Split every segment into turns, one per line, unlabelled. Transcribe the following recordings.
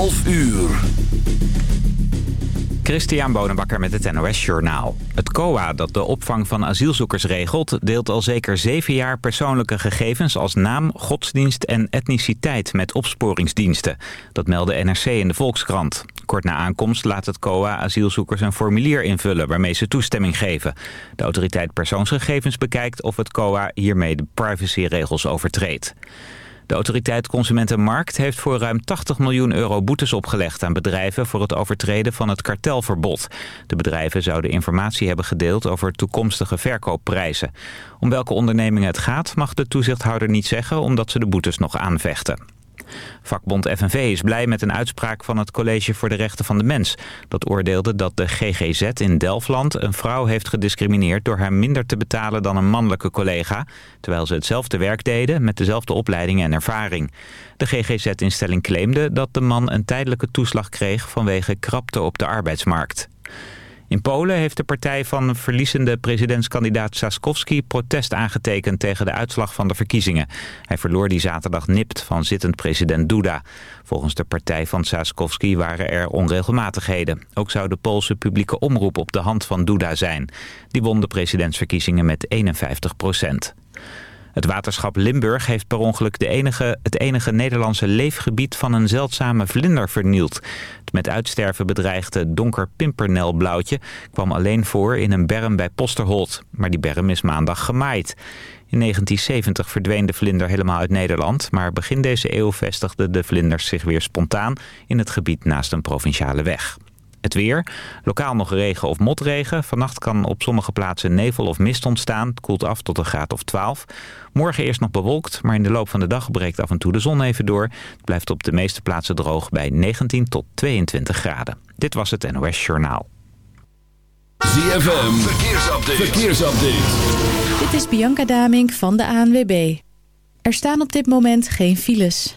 11 uur.
Christian Bonenbakker met het NOS Journaal. Het COA, dat de opvang van asielzoekers regelt... deelt al zeker zeven jaar persoonlijke gegevens als naam, godsdienst en etniciteit met opsporingsdiensten. Dat meldde NRC in de Volkskrant. Kort na aankomst laat het COA asielzoekers een formulier invullen... waarmee ze toestemming geven. De autoriteit persoonsgegevens bekijkt of het COA hiermee de privacyregels overtreedt. De autoriteit Consumentenmarkt heeft voor ruim 80 miljoen euro boetes opgelegd aan bedrijven voor het overtreden van het kartelverbod. De bedrijven zouden informatie hebben gedeeld over toekomstige verkoopprijzen. Om welke ondernemingen het gaat mag de toezichthouder niet zeggen omdat ze de boetes nog aanvechten. Vakbond FNV is blij met een uitspraak van het College voor de Rechten van de Mens. Dat oordeelde dat de GGZ in Delfland een vrouw heeft gediscrimineerd... door haar minder te betalen dan een mannelijke collega... terwijl ze hetzelfde werk deden met dezelfde opleiding en ervaring. De GGZ-instelling claimde dat de man een tijdelijke toeslag kreeg... vanwege krapte op de arbeidsmarkt. In Polen heeft de partij van verliezende presidentskandidaat Saskowski protest aangetekend tegen de uitslag van de verkiezingen. Hij verloor die zaterdag nipt van zittend president Duda. Volgens de partij van Saskowski waren er onregelmatigheden. Ook zou de Poolse publieke omroep op de hand van Duda zijn. Die won de presidentsverkiezingen met 51 procent. Het waterschap Limburg heeft per ongeluk de enige, het enige Nederlandse leefgebied van een zeldzame vlinder vernield. Het met uitsterven bedreigde donker pimpernelblauwtje kwam alleen voor in een berm bij Posterholt. Maar die berm is maandag gemaaid. In 1970 verdween de vlinder helemaal uit Nederland, maar begin deze eeuw vestigden de vlinders zich weer spontaan in het gebied naast een provinciale weg. Het weer. Lokaal nog regen of motregen. Vannacht kan op sommige plaatsen nevel of mist ontstaan. Het koelt af tot een graad of 12. Morgen eerst nog bewolkt, maar in de loop van de dag breekt af en toe de zon even door. Het blijft op de meeste plaatsen droog bij 19 tot 22 graden. Dit was het NOS Journaal.
ZFM. Verkeersupdate. Verkeersupdate.
Dit is Bianca Damink van de ANWB. Er staan op dit moment geen files.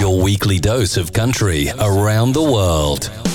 Your weekly dose of country around the world.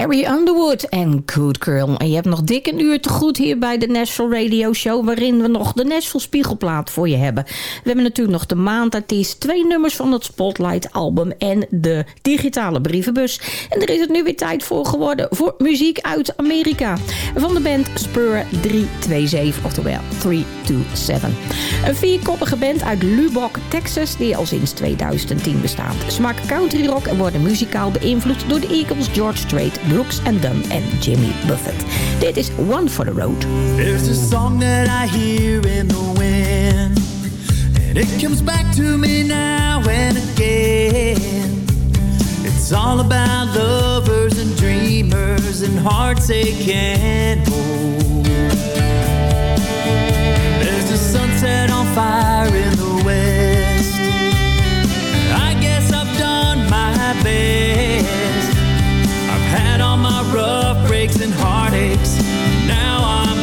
Carrie Underwood en Good Girl. En je hebt nog dik een uur te goed hier bij de Nashville Radio Show... waarin we nog de Nashville Spiegelplaat voor je hebben. We hebben natuurlijk nog de maandartiest... twee nummers van het Spotlight album... en de digitale brievenbus. En er is het nu weer tijd voor geworden... voor muziek uit Amerika. Van de band Spur 327, oftewel 327. Een vierkoppige band uit Lubbock, Texas... die al sinds 2010 bestaat. Ze maken country rock en worden muzikaal beïnvloed... door de Eagles, George Strait, Brooks and Dunn en Jimmy Buffett. Dit is One for the Road.
There's a song that I hear in the wind, and it comes back to me now and again. It's all about lovers and dreamers and hearts they can't hold. There's a sunset on fire in the west. I guess I've done my best. And heartaches. Now I'm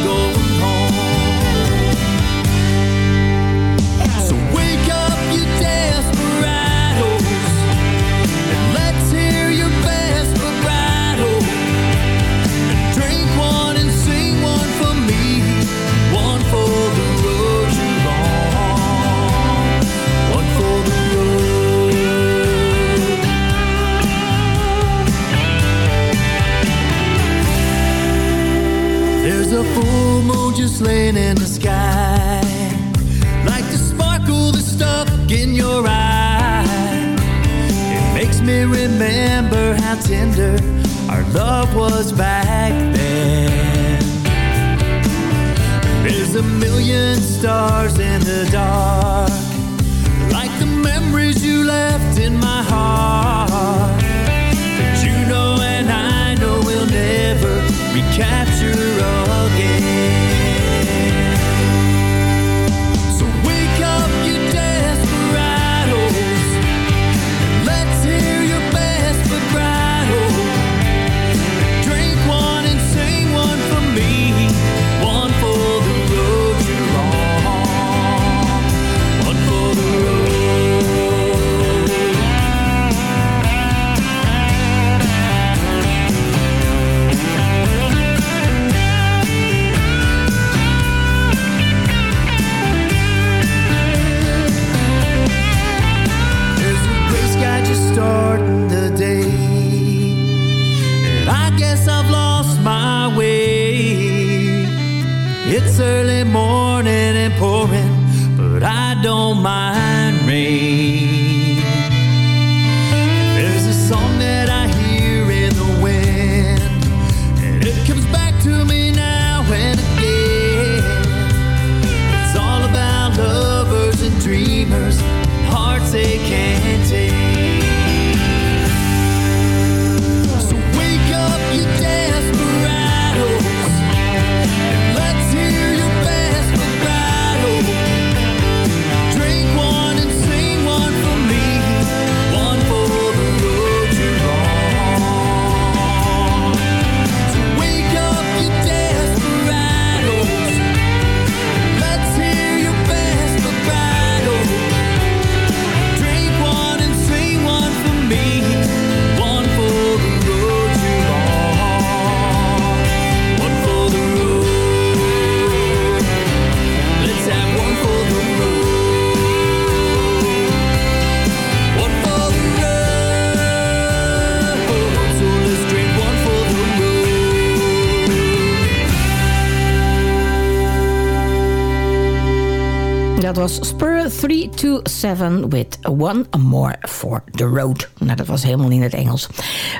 was
Spur 327 with One More for the Road. Nou, dat was helemaal in het Engels.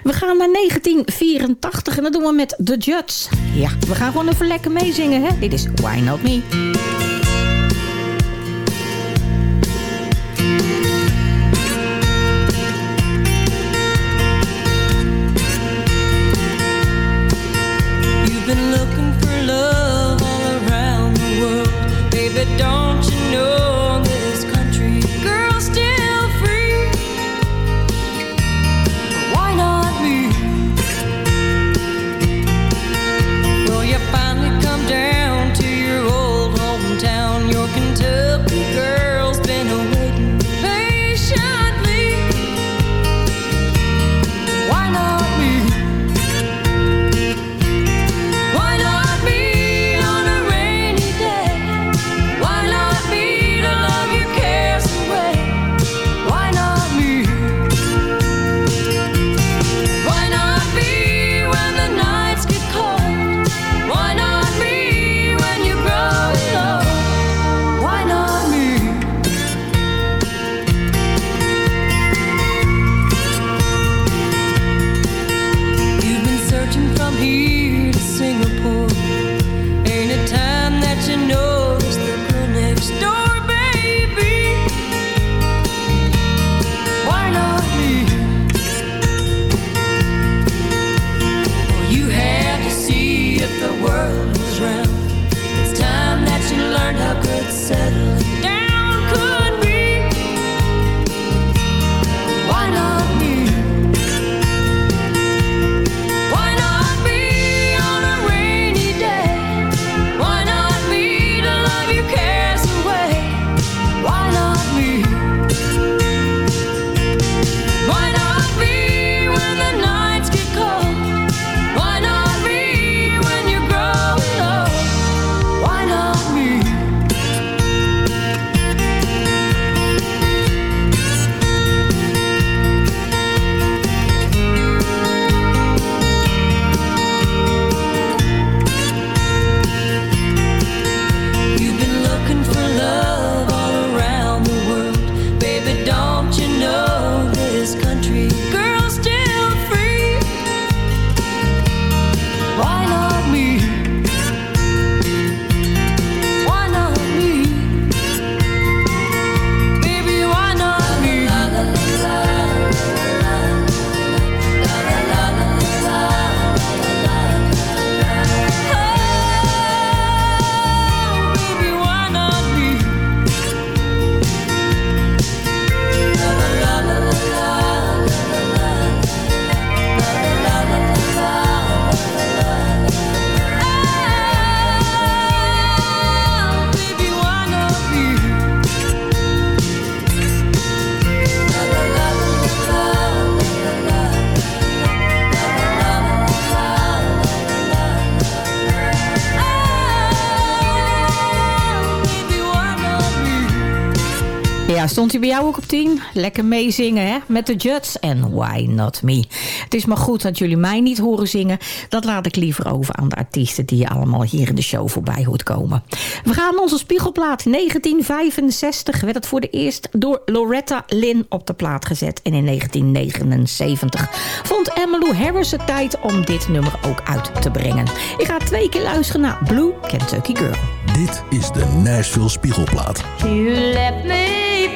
We gaan naar 1984 en dat doen we met The Judds. Ja, we gaan gewoon even lekker meezingen, hè? Dit is Why Not Me. Stond hij bij jou ook op 10? Lekker meezingen, hè? Met de Judds en Why Not Me. Het is maar goed dat jullie mij niet horen zingen. Dat laat ik liever over aan de artiesten... die je allemaal hier in de show voorbij hoort komen. We gaan onze spiegelplaat. 1965 werd het voor de eerst door Loretta Lynn op de plaat gezet. En in 1979 vond Emmylou Harris het tijd om dit nummer ook uit te brengen. Ik ga twee keer luisteren naar Blue Kentucky Girl.
Dit is de Nashville Spiegelplaat.
You left me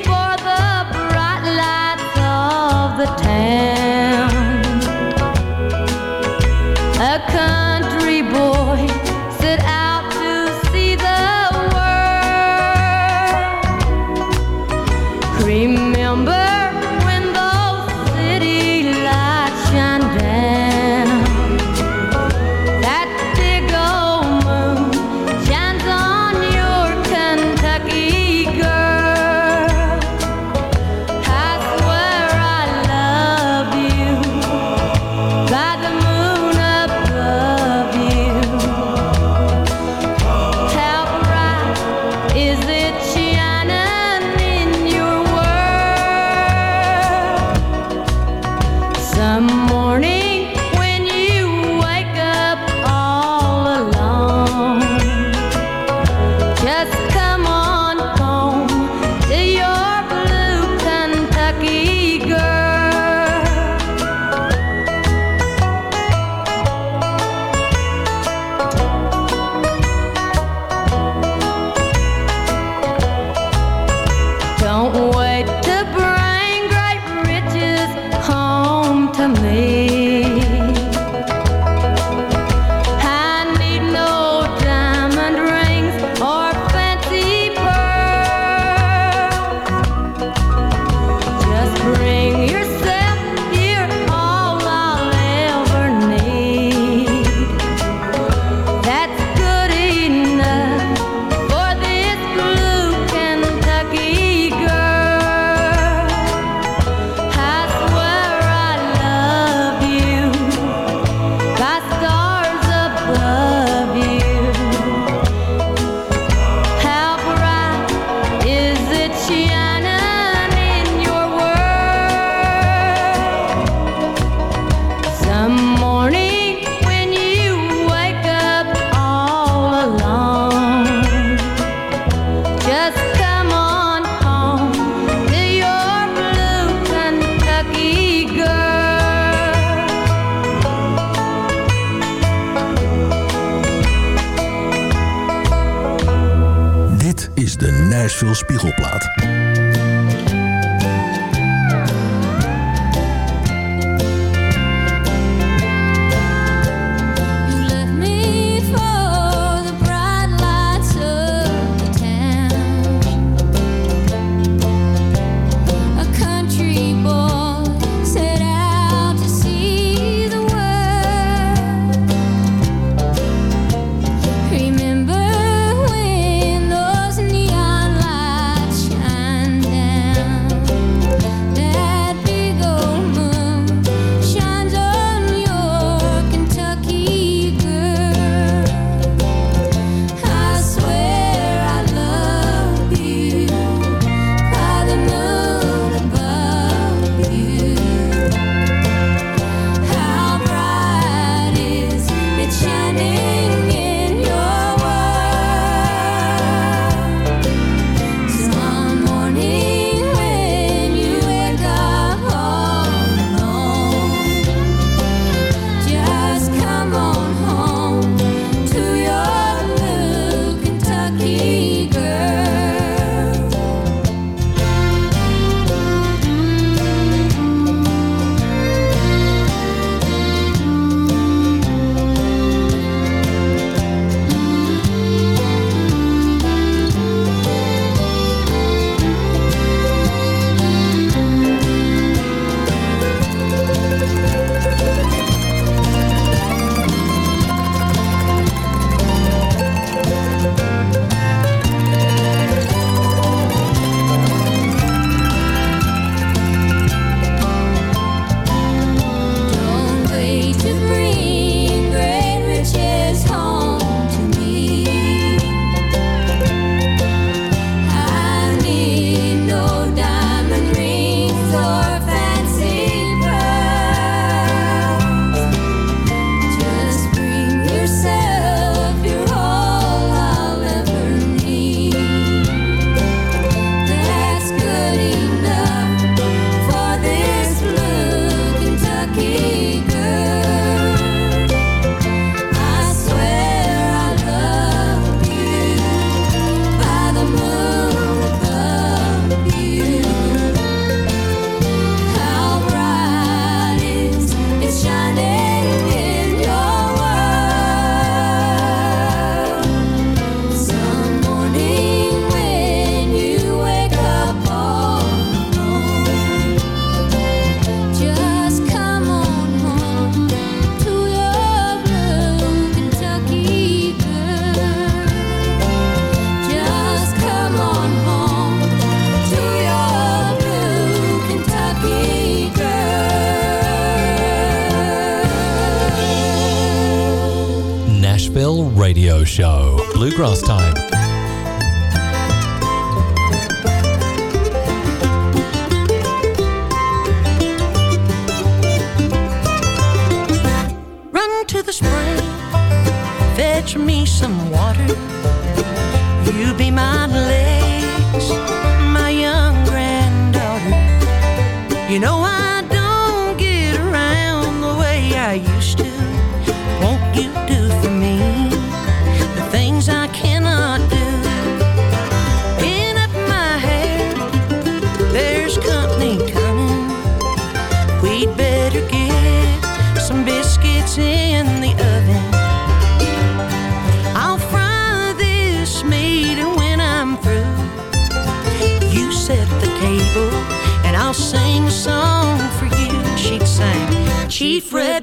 chief red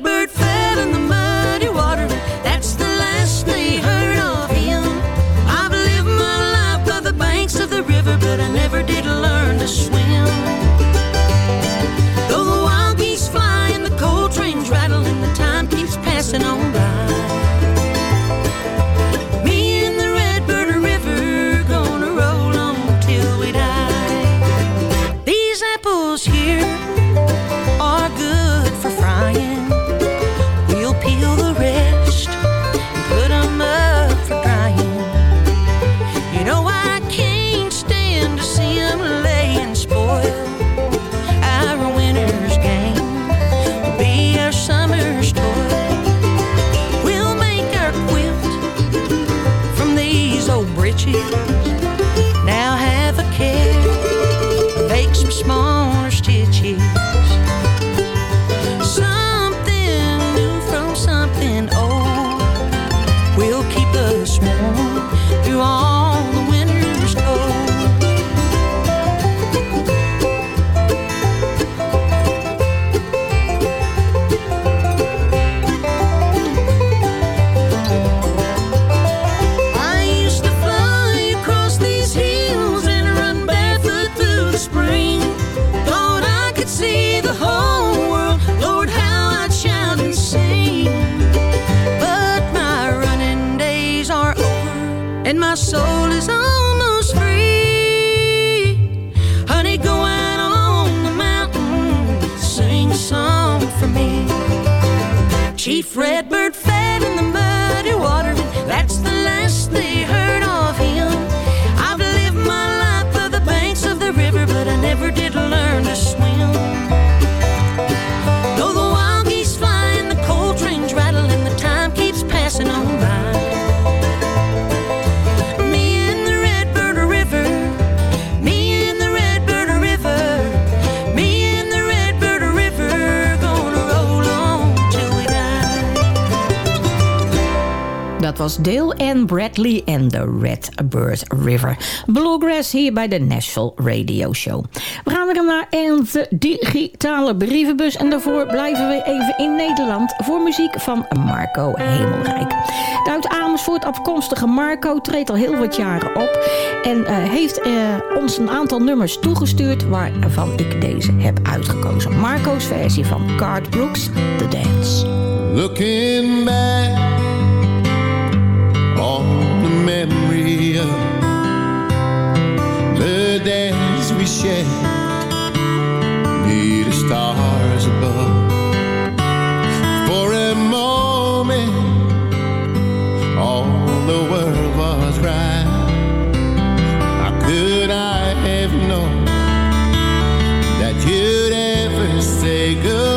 and my soul is almost free. Honey, go out on the mountain, sing a song for me. Chief Redbird
was Dale Ann Bradley en de Redbird River. Bluegrass hier bij de Nashville Radio Show. We gaan weer naar onze digitale brievenbus. En daarvoor blijven we even in Nederland voor muziek van Marco Hemelrijk. De uit Amersfoort afkomstige Marco treedt al heel wat jaren op. En eh, heeft eh, ons een aantal nummers toegestuurd waarvan ik deze heb uitgekozen. Marco's versie van Card Brooks, The Dance.
Looking back we shared the stars above. For a moment, all the world was right. How could I have known that you'd ever say goodbye?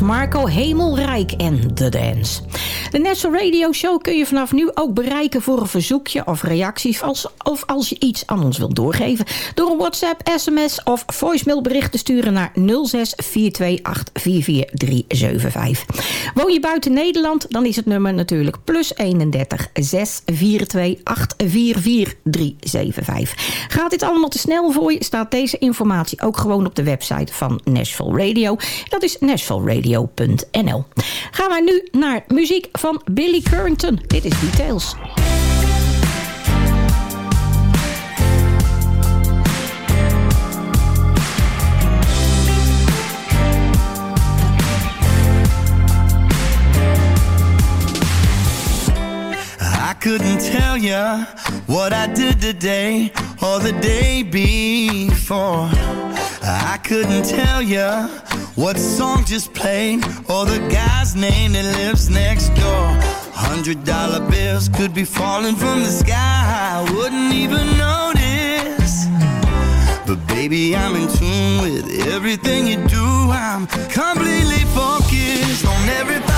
Marco Hemelrijk en The Dance. De National Radio Show kun je vanaf nu ook bereiken voor een verzoekje of reacties... Als, of als je iets aan ons wilt doorgeven... door een WhatsApp, sms of voicemailbericht te sturen naar 0642844375. Woon je buiten Nederland, dan is het nummer natuurlijk plus 31 642 844375. Gaat dit allemaal te snel voor je, staat deze informatie ook gewoon op de website van Nashville Radio. Dat is Gaan wij nu naar muziek van Billy Currington. Dit is Details.
Couldn't tell ya what I did today or the day before. I couldn't tell ya what song just played or the guy's name that lives next door. Hundred dollar bills could be falling from the sky. I wouldn't even notice. But baby, I'm in tune with everything you do. I'm completely focused on every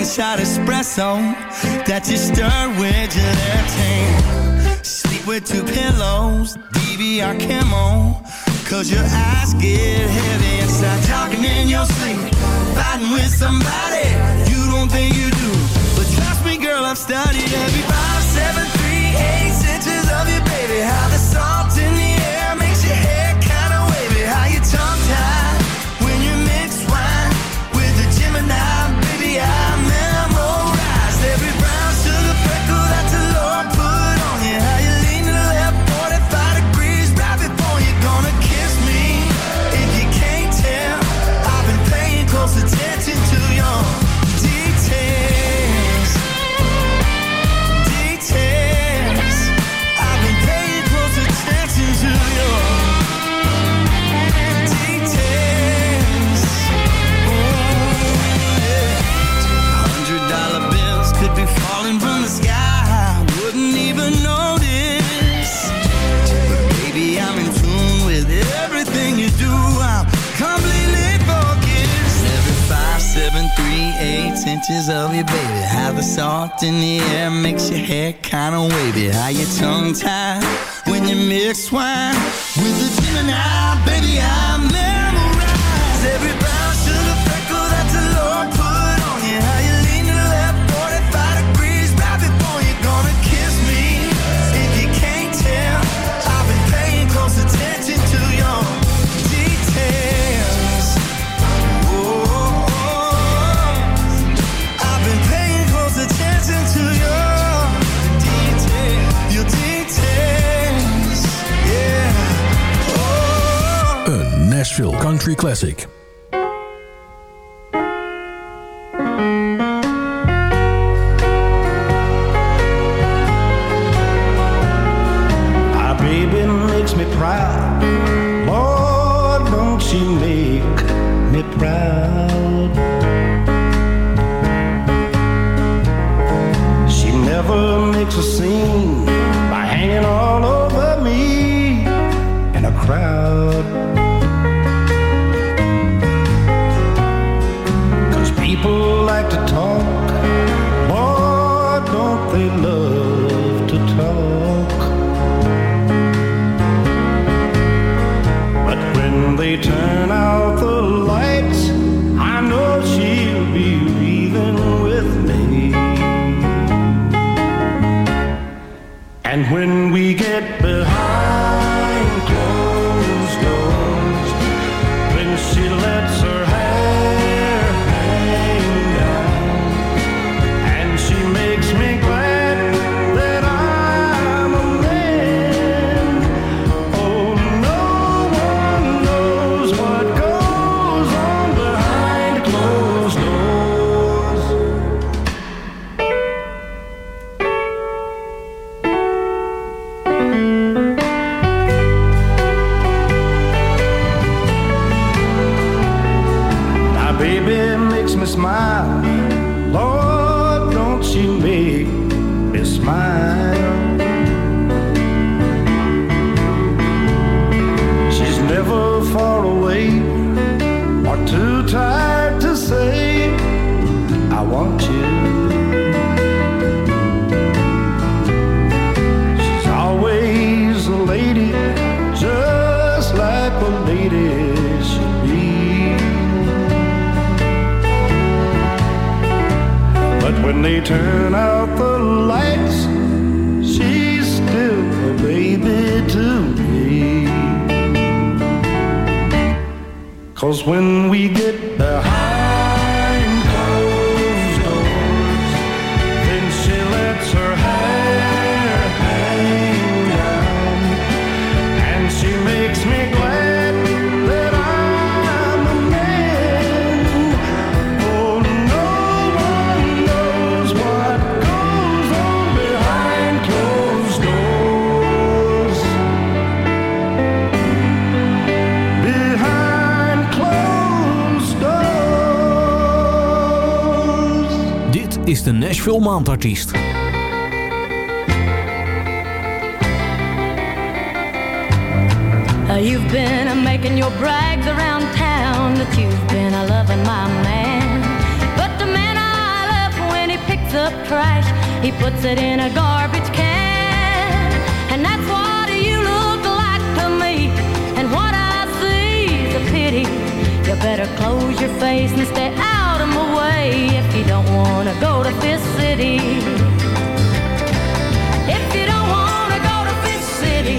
one shot espresso that you stir with gelatin. Sleep with two pillows, DVR camo. Cause your eyes get heavy and start talking in your sleep. Fighting with somebody you don't think you do. But trust me, girl, I've studied every five, seven, of you, baby. How the salt in the air makes your hair kinda wavy. How your tongue tied when you mix wine with the Gemini, baby. I
Classic. Smile. Lord, don't she make me smile? She's never far away or too tired to say, I want you. When they turn out the lights, she's still a baby to me. Cause when we get behind
de Nashville Maandartiest.
You've been uh, making your brags around town that you've been a loving my man. But the man I love, when he picks up trash, he puts it in a garbage can. And that's what you look like to me. And what I see is a pity. You better close your face and stay out of if you don't want to go to Fifth City. If you don't want to go to Fifth City,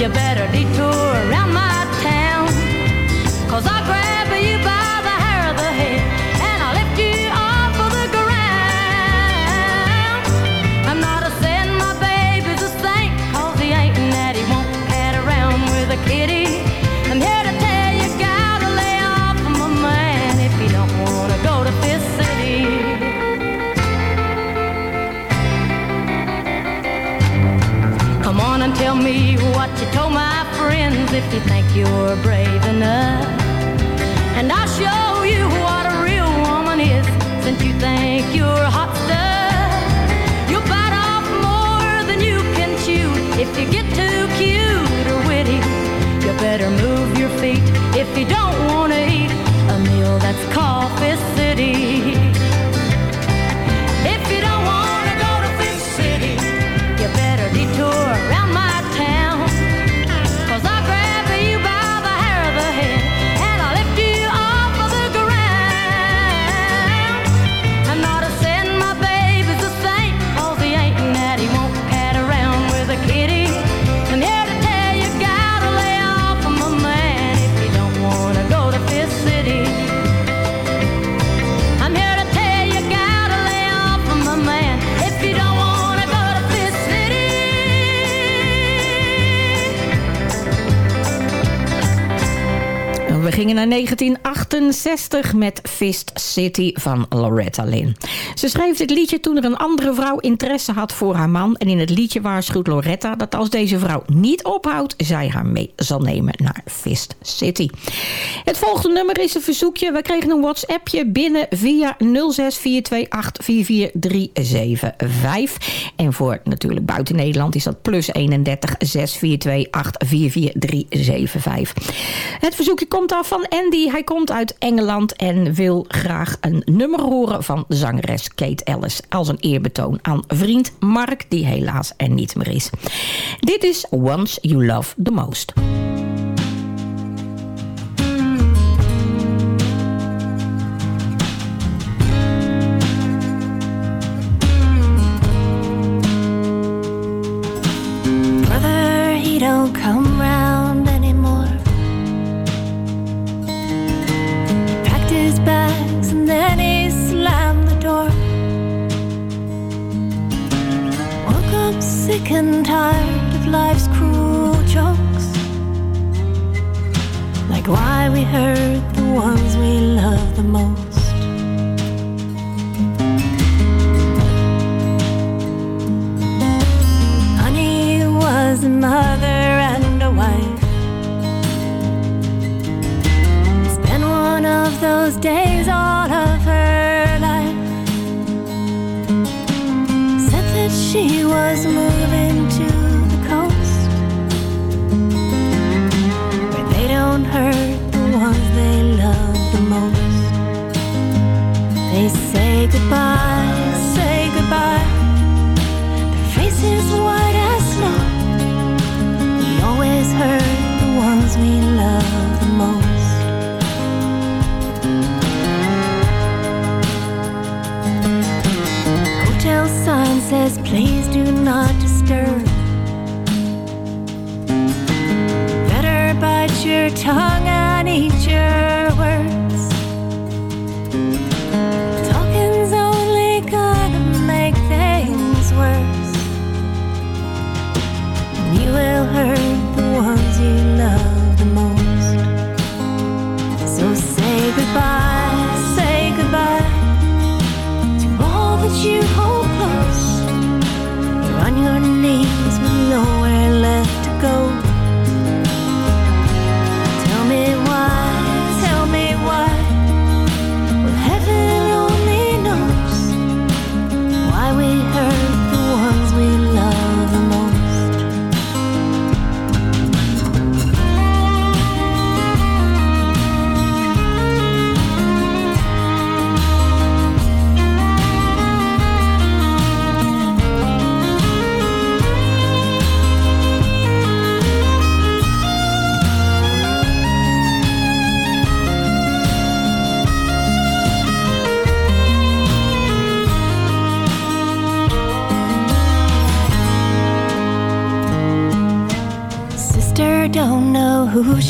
you better detour around told my friends if you think you're brave enough. And I'll show you what a real woman is since you think you're hot
gingen naar 1968 met Fist City van Loretta Lynn. Ze schreef dit liedje toen er een andere vrouw interesse had voor haar man. En in het liedje waarschuwt Loretta dat als deze vrouw niet ophoudt... zij haar mee zal nemen naar Fist City. Het volgende nummer is een verzoekje. We kregen een WhatsAppje binnen via 0642844375. En voor natuurlijk buiten Nederland is dat plus 31 6428 Het verzoekje komt af van Andy. Hij komt uit Engeland en wil graag een nummer horen van zangeres Kate Ellis. Als een eerbetoon aan vriend Mark, die helaas er niet meer is. Dit is Once You Love The Most.
Sick and tired of life's cruel jokes. Like why we hurt the ones we love the most. Honey was a mother and a wife. Been one of those days all of was moving to the coast where they don't hurt the ones they love the most. They say goodbye, say goodbye. Their faces white as snow. We always hurt the ones we love the most. Hotel sign says, please do not disturb. Better bite your tongue and eat your words.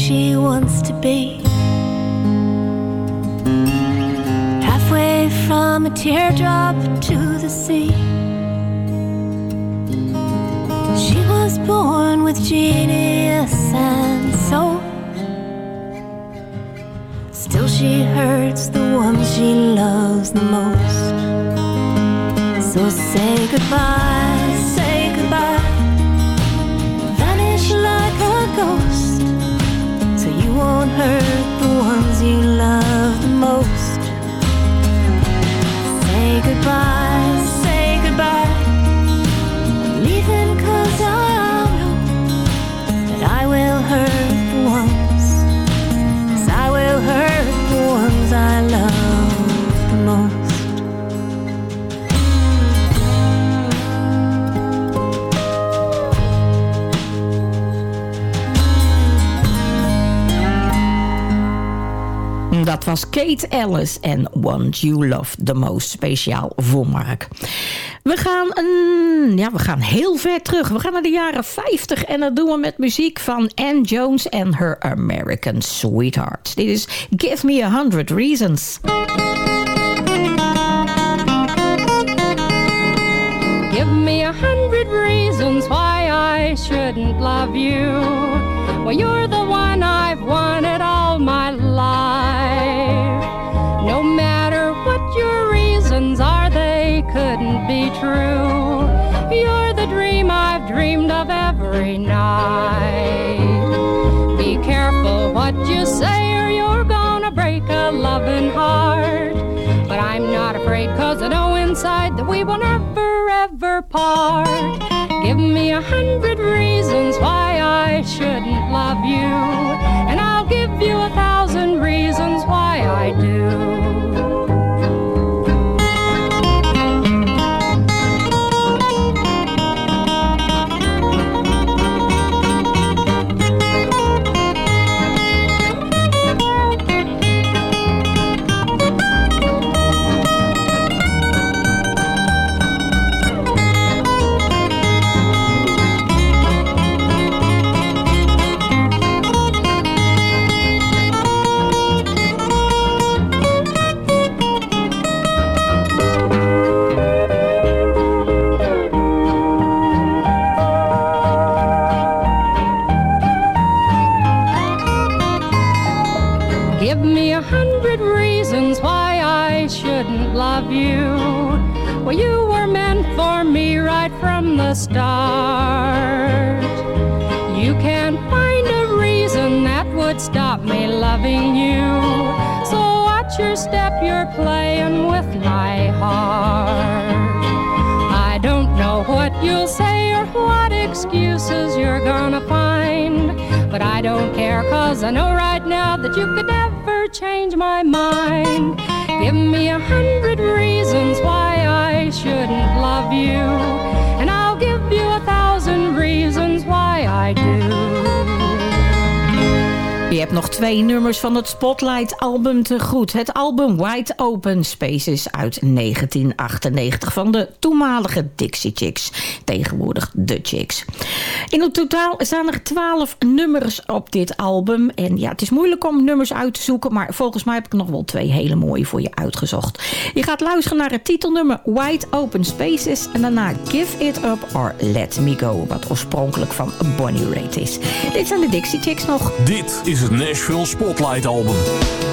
She wants to be. Halfway from a teardrop to the sea. She was born with genius and soul. Still, she hurts the ones she loves the most. So say
Was Kate Ellis en Want You Love the Most speciaal voor Mark. We gaan, ja, we gaan heel ver terug. We gaan naar de jaren 50 en dat doen we met muziek van Ann Jones en Her American Sweetheart. Dit is Give Me a Hundred Reasons.
Give me a hundred reasons why I shouldn't love you. Well, you're the one I've wanted all my life. True. You're the dream I've dreamed of every night. Be careful what you say, or you're gonna break a loving heart. But I'm not afraid, cause I know inside that we will never ever part. Give me a hundred reasons why I shouldn't love you, and I'll give you a thousand reasons why I do.
twee nummers van het Spotlight-album te goed. Het album Wide Open Spaces uit 1998 van de toenmalige Dixie Chicks tegenwoordig de Chicks. In het totaal staan er twaalf nummers op dit album. En ja, het is moeilijk om nummers uit te zoeken, maar volgens mij heb ik nog wel twee hele mooie voor je uitgezocht. Je gaat luisteren naar het titelnummer Wide Open Spaces en daarna Give It Up or Let Me Go, wat oorspronkelijk van Bonnie Raitt is. Dit zijn de Dixie Chicks nog.
Dit is het Nashville Spotlight Album.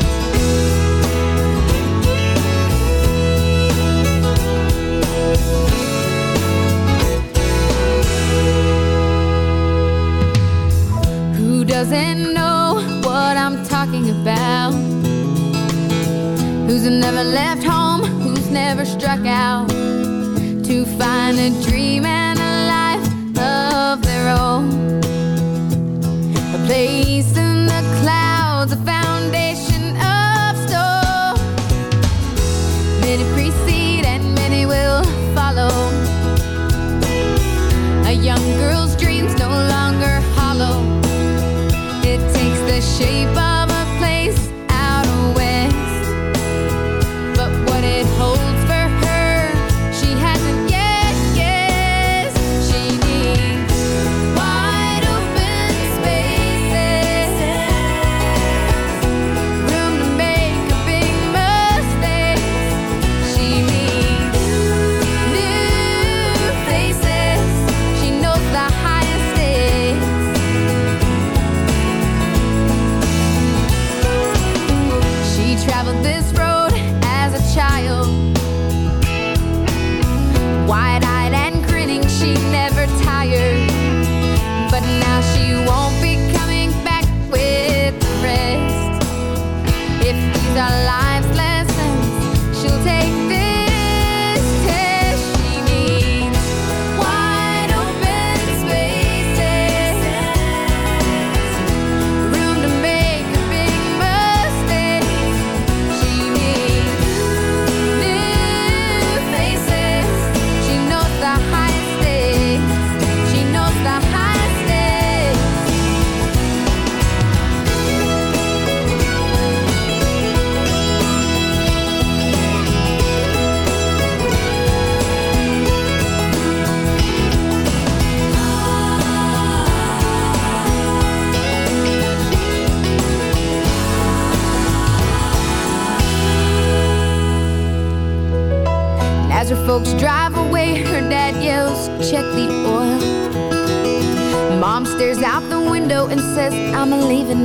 about. Who's never left home, who's never struck out To find a dream and a life of their own. A place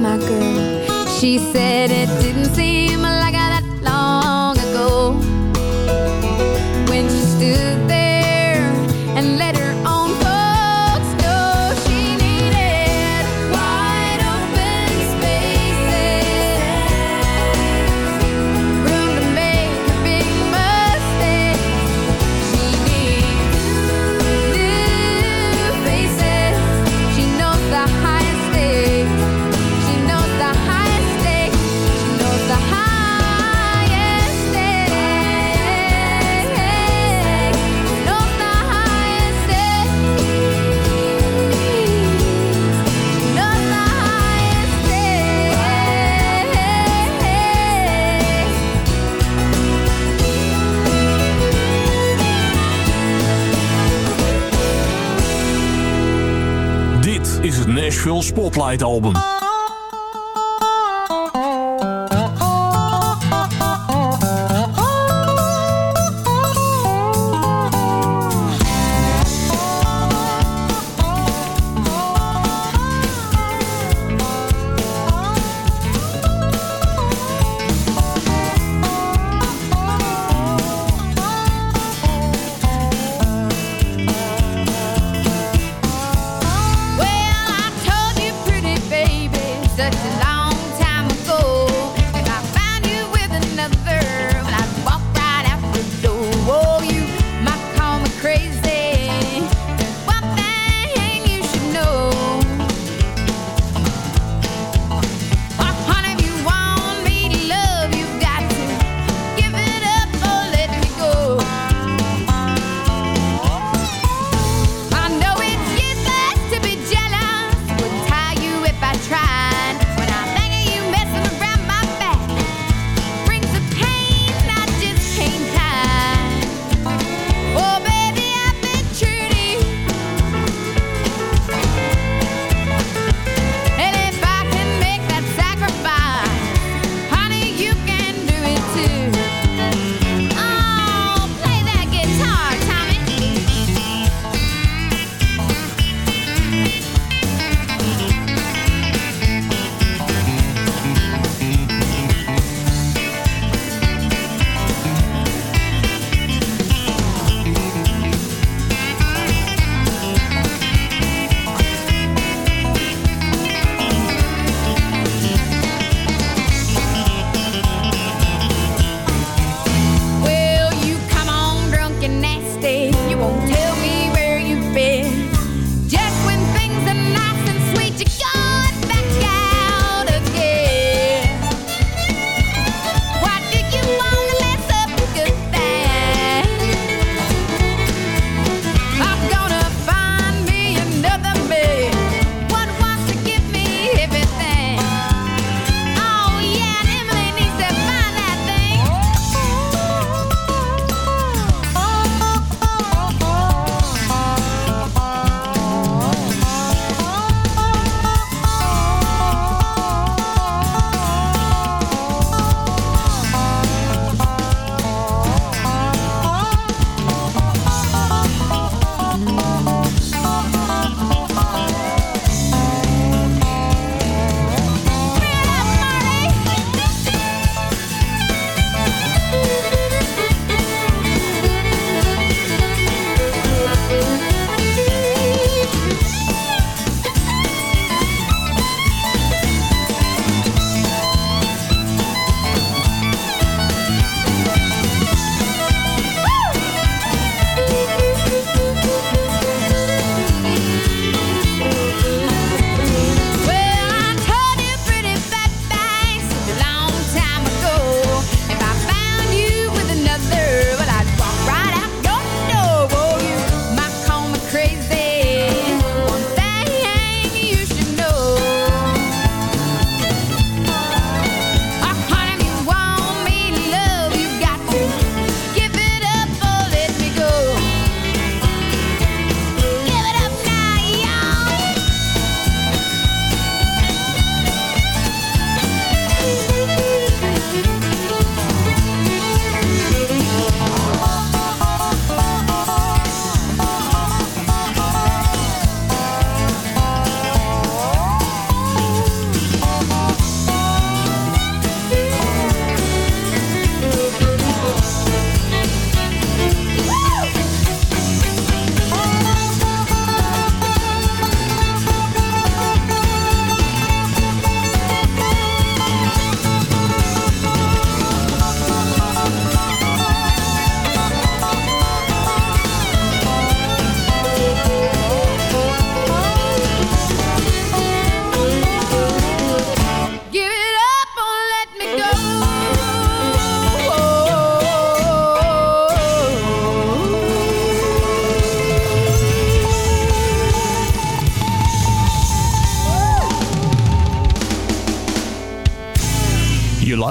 my girl. She said it didn't.
Flight album.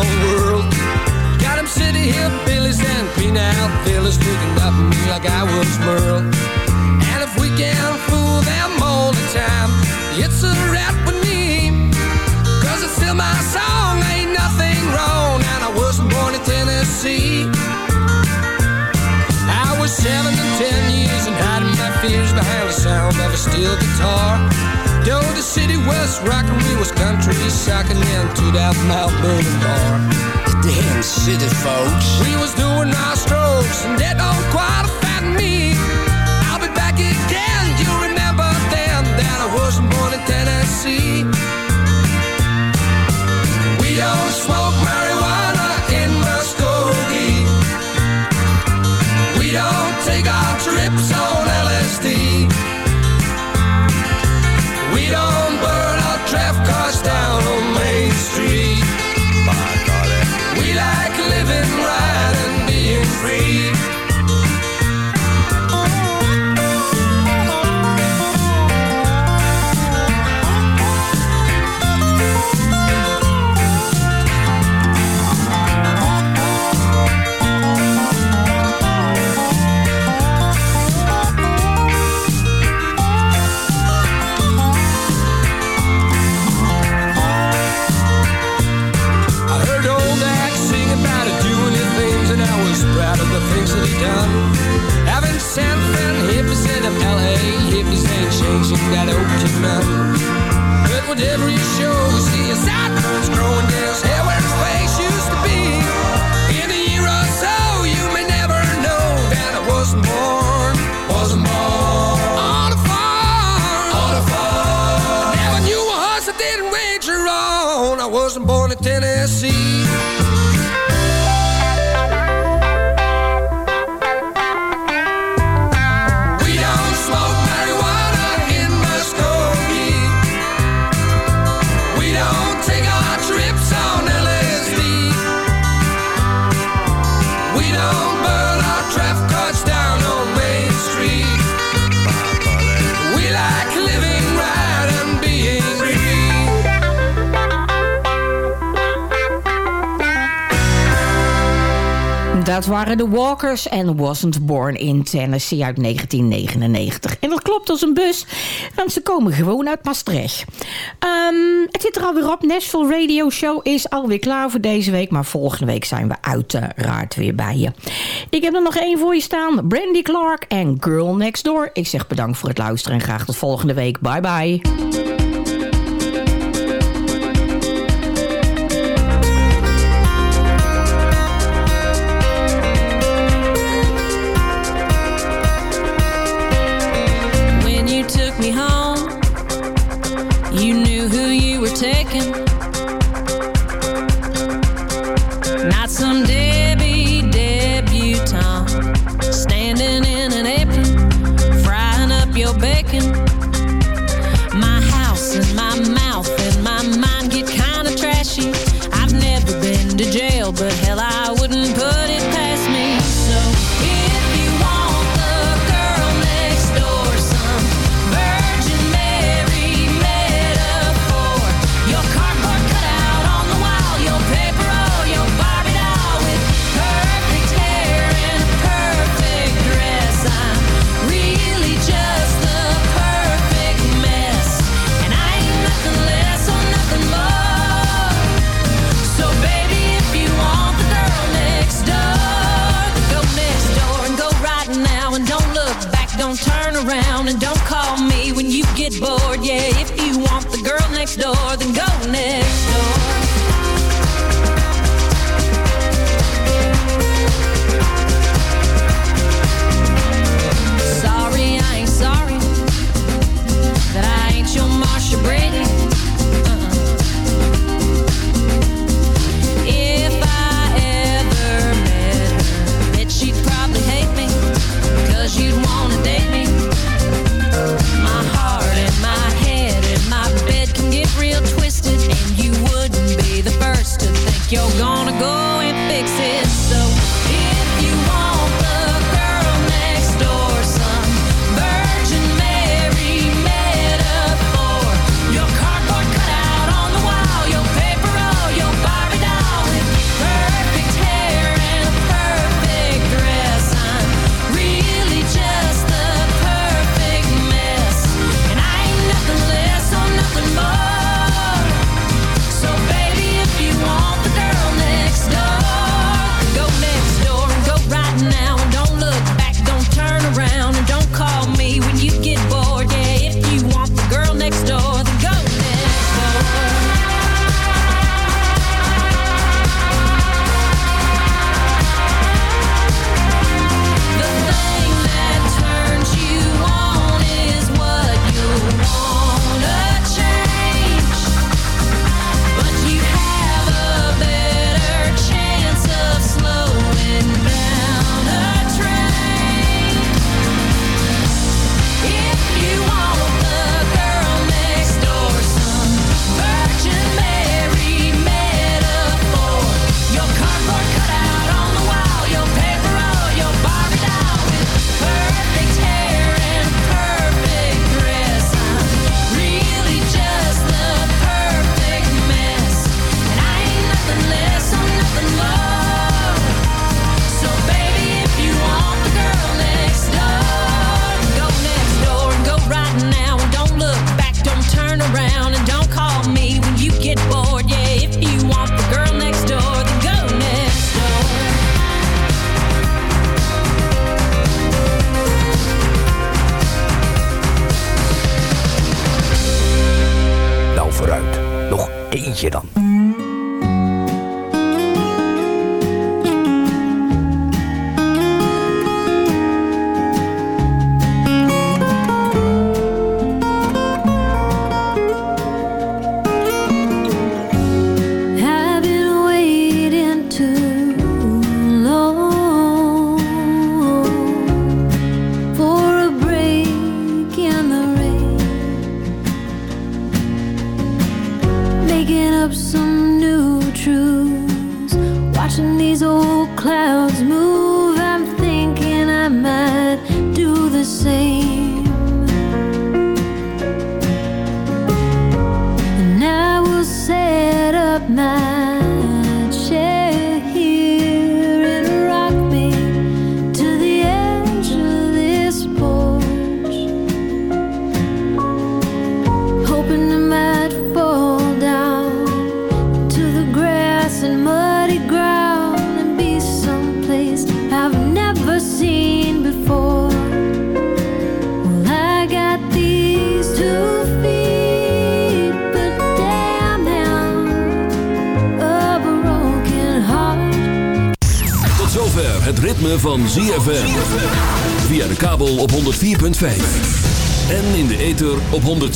Own world. Got him city hillbillies and green out villas looking up at me like I was Merle. And if we can fool them all the time, it's a rap with me. Cause it's still my song, ain't nothing wrong. And I wasn't born in Tennessee. I was seven to ten years and hiding my fears behind the sound of a steel guitar. Though the city was rockin', we was country shocking into that Mount bar. Damn city folks. We was doing our strokes and that don't qualify me. I'll be back again, you remember then that I wasn't born in Tennessee.
Walkers en Wasn't Born in Tennessee uit 1999. En dat klopt als een bus, want ze komen gewoon uit Maastricht. Ehm, het zit er alweer op. Nashville Radio Show is alweer klaar voor deze week. Maar volgende week zijn we uiteraard weer bij je. Ik heb er nog één voor je staan. Brandy Clark en Girl Next Door. Ik zeg bedankt voor het luisteren en graag tot volgende week. Bye bye.